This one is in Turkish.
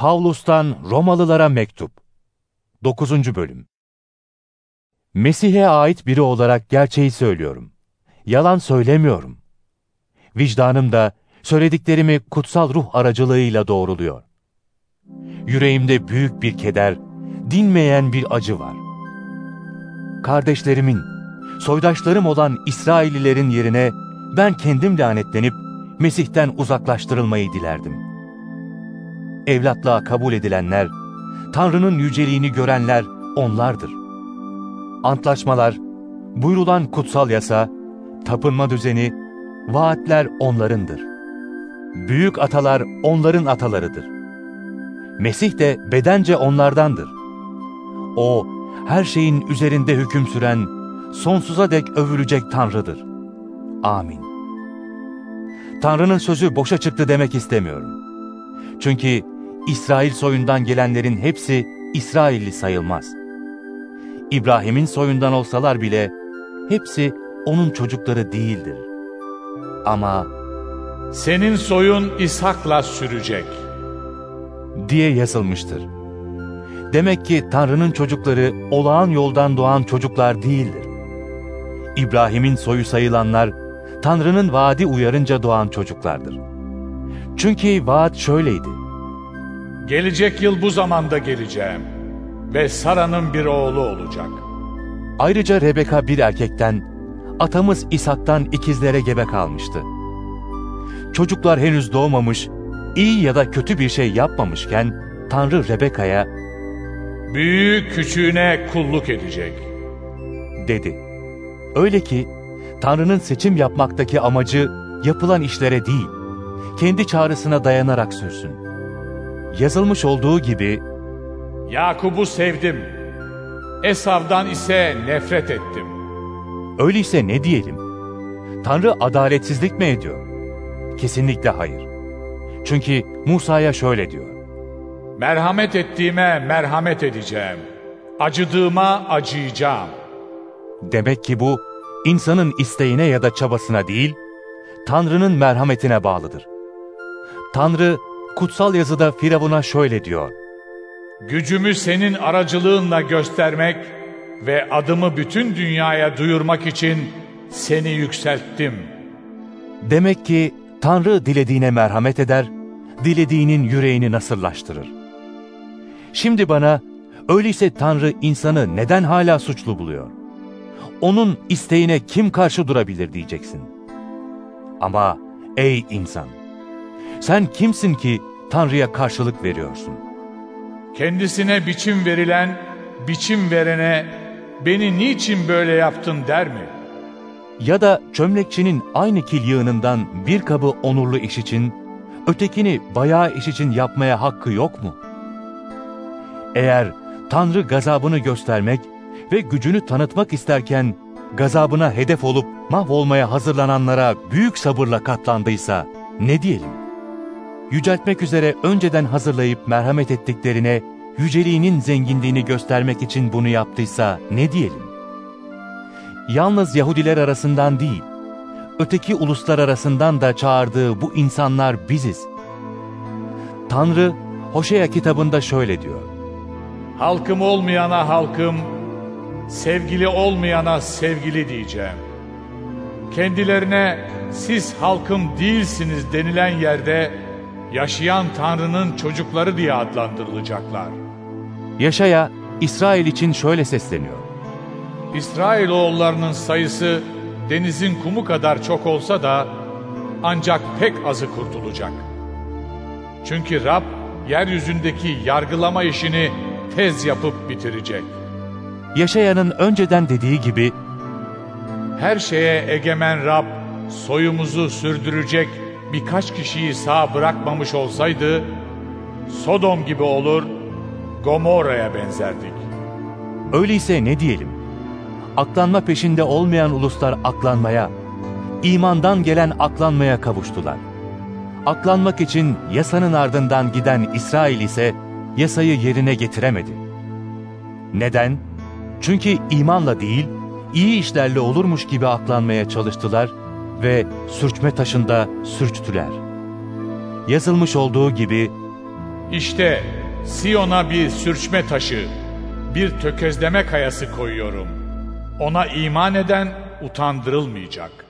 Pavlus'tan Romalılara mektup 9. bölüm Mesih'e ait biri olarak gerçeği söylüyorum. Yalan söylemiyorum. Vicdanım da söylediklerimi kutsal ruh aracılığıyla doğruluyor. Yüreğimde büyük bir keder, dinmeyen bir acı var. Kardeşlerimin, soydaşlarım olan İsraillilerin yerine ben kendim lanetlenip Mesih'ten uzaklaştırılmayı dilerdim. Evlatlığa kabul edilenler, Tanrı'nın yüceliğini görenler onlardır. Antlaşmalar, buyrulan kutsal yasa, tapınma düzeni, vaatler onlarındır. Büyük atalar onların atalarıdır. Mesih de bedence onlardandır. O, her şeyin üzerinde hüküm süren, sonsuza dek övülecek Tanrı'dır. Amin. Tanrı'nın sözü boşa çıktı demek istemiyorum. Çünkü İsrail soyundan gelenlerin hepsi İsrailli sayılmaz. İbrahim'in soyundan olsalar bile hepsi onun çocukları değildir. Ama senin soyun İshak'la sürecek diye yazılmıştır. Demek ki Tanrı'nın çocukları olağan yoldan doğan çocuklar değildir. İbrahim'in soyu sayılanlar Tanrı'nın vaadi uyarınca doğan çocuklardır. Çünkü vaat şöyleydi. Gelecek yıl bu zamanda geleceğim ve Sara'nın bir oğlu olacak. Ayrıca Rebeka bir erkekten, atamız İshak'tan ikizlere gebe kalmıştı. Çocuklar henüz doğmamış, iyi ya da kötü bir şey yapmamışken Tanrı Rebeka'ya Büyük küçüğüne kulluk edecek. Dedi. Öyle ki Tanrı'nın seçim yapmaktaki amacı yapılan işlere değil, kendi çağrısına dayanarak sürsün. Yazılmış olduğu gibi, Yakub'u sevdim, Esav'dan ise nefret ettim. Öyleyse ne diyelim? Tanrı adaletsizlik mi ediyor? Kesinlikle hayır. Çünkü Musa'ya şöyle diyor. Merhamet ettiğime merhamet edeceğim. Acıdığıma acıyacağım. Demek ki bu insanın isteğine ya da çabasına değil, Tanrı'nın merhametine bağlıdır. Tanrı kutsal yazıda Firavun'a şöyle diyor. Gücümü senin aracılığınla göstermek ve adımı bütün dünyaya duyurmak için seni yükselttim. Demek ki Tanrı dilediğine merhamet eder, dilediğinin yüreğini nasırlaştırır. Şimdi bana, öyleyse Tanrı insanı neden hala suçlu buluyor? Onun isteğine kim karşı durabilir diyeceksin. Ama ey insan, sen kimsin ki Tanrı'ya karşılık veriyorsun? Kendisine biçim verilen, biçim verene beni niçin böyle yaptın der mi? Ya da çömlekçinin aynı kil yığınından bir kabı onurlu iş için, ötekini bayağı iş için yapmaya hakkı yok mu? Eğer Tanrı gazabını göstermek ve gücünü tanıtmak isterken gazabına hedef olup mahvolmaya hazırlananlara büyük sabırla katlandıysa ne diyelim? Yüceltmek üzere önceden hazırlayıp merhamet ettiklerine yüceliğinin zenginliğini göstermek için bunu yaptıysa ne diyelim? Yalnız Yahudiler arasından değil, öteki uluslar arasından da çağırdığı bu insanlar biziz. Tanrı Hoşea kitabında şöyle diyor. Halkım olmayana halkım, sevgili olmayana sevgili diyeceğim. Kendilerine siz halkım değilsiniz denilen yerde yaşayan Tanrı'nın çocukları diye adlandırılacaklar. Yaşaya İsrail için şöyle sesleniyor. İsrailoğullarının sayısı denizin kumu kadar çok olsa da ancak pek azı kurtulacak. Çünkü Rab yeryüzündeki yargılama işini tez yapıp bitirecek. Yaşayanın önceden dediği gibi her şeye egemen Rab soyumuzu sürdürecek birkaç kişiyi sağ bırakmamış olsaydı Sodom gibi olur, Gomorra'ya benzerdik. Öyleyse ne diyelim? Aklanma peşinde olmayan uluslar aklanmaya, imandan gelen aklanmaya kavuştular. Aklanmak için yasanın ardından giden İsrail ise yasayı yerine getiremedi. Neden? Çünkü imanla değil, iyi işlerle olurmuş gibi aklanmaya çalıştılar ve sürçme taşında sürçtüler. Yazılmış olduğu gibi, İşte Siyon'a bir sürçme taşı, bir tökezleme kayası koyuyorum. Ona iman eden utandırılmayacak.''